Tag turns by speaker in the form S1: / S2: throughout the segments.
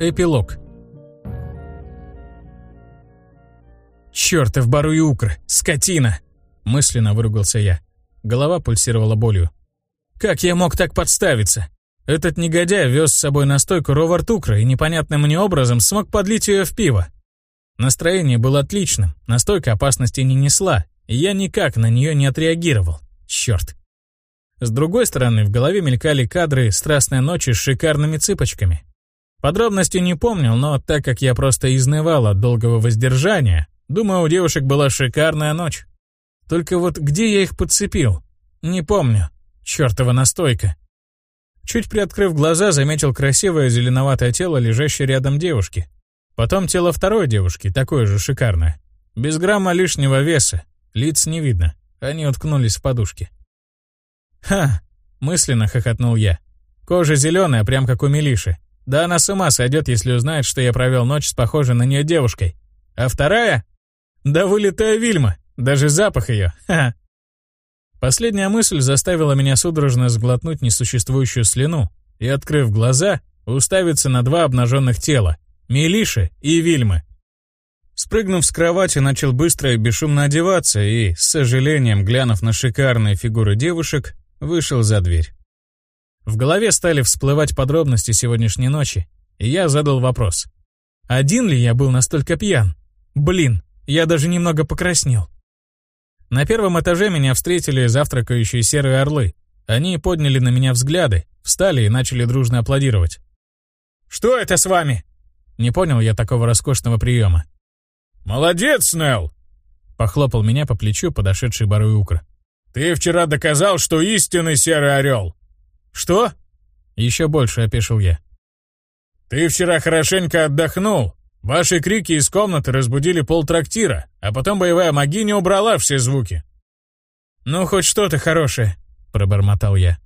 S1: Эпилог. «Чёртов Баруюкр! Скотина!» Мысленно выругался я. Голова пульсировала болью. «Как я мог так подставиться? Этот негодяй вез с собой настойку Ровартукра и непонятным мне образом смог подлить ее в пиво. Настроение было отличным, настойка опасности не несла, и я никак на нее не отреагировал. Черт. С другой стороны, в голове мелькали кадры «Страстной ночи» с шикарными цыпочками. Подробностей не помнил, но так как я просто изнывал от долгого воздержания, думаю, у девушек была шикарная ночь. Только вот где я их подцепил? Не помню. Чёртова настойка. Чуть приоткрыв глаза, заметил красивое зеленоватое тело, лежащее рядом девушки. Потом тело второй девушки, такое же шикарное. Без грамма лишнего веса, лиц не видно. Они уткнулись в подушки. «Ха!» — мысленно хохотнул я. «Кожа зеленая, прям как у Милиши. Да она с ума сойдет, если узнает, что я провел ночь с похожей на нее девушкой. А вторая? Да вылитая Вильма. Даже запах ее. Ха! Последняя мысль заставила меня судорожно сглотнуть несуществующую слюну и, открыв глаза, уставиться на два обнаженных тела — Милиши и Вильмы. Спрыгнув с кровати, начал быстро и бесшумно одеваться и, с сожалением глянув на шикарные фигуры девушек, вышел за дверь. В голове стали всплывать подробности сегодняшней ночи, и я задал вопрос. Один ли я был настолько пьян? Блин, я даже немного покраснел. На первом этаже меня встретили завтракающие серые орлы. Они подняли на меня взгляды, встали и начали дружно аплодировать. «Что это с вами?» Не понял я такого роскошного приема.
S2: «Молодец, Нелл!»
S1: Похлопал меня по плечу подошедший Баруй Укр.
S2: «Ты вчера доказал, что истинный серый орел!»
S1: «Что?» Еще больше опешил я.
S2: «Ты вчера хорошенько отдохнул. Ваши крики из комнаты разбудили пол трактира, а потом боевая магиня убрала все звуки».
S1: «Ну, хоть что-то хорошее», — пробормотал я.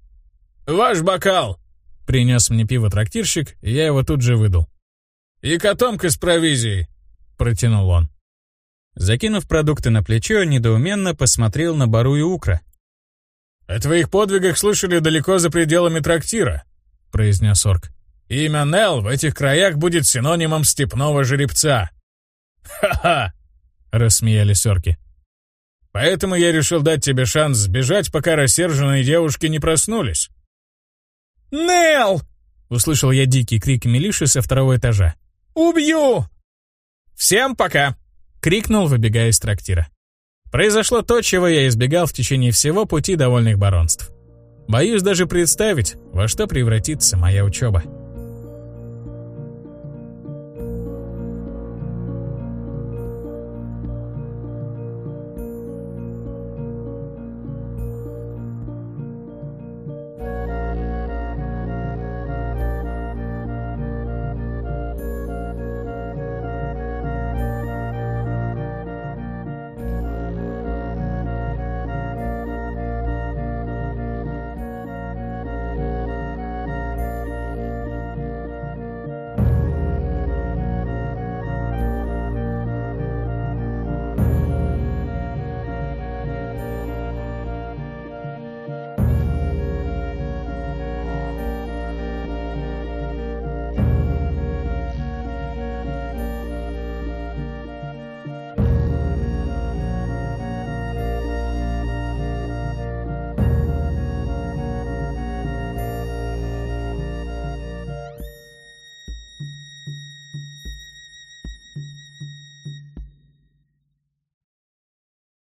S2: «Ваш бокал!»
S1: — принес мне пиво трактирщик, и я его тут же выдал.
S2: «И котомка с провизией!»
S1: — протянул он. Закинув продукты на плечо, недоуменно посмотрел на Бару и Укра.
S2: «О твоих подвигах слышали далеко за пределами трактира», — произнес орк. «Имя Нел в этих краях будет синонимом степного жеребца». «Ха-ха!» — рассмеялись орки. «Поэтому я решил дать тебе шанс сбежать, пока рассерженные девушки не проснулись».
S3: «Нел!»
S1: — услышал я дикий крик Милиши со второго этажа.
S3: «Убью!»
S1: «Всем пока!» — крикнул, выбегая из трактира. Произошло то, чего я избегал в течение всего пути довольных баронств. Боюсь даже представить, во что превратится моя учеба.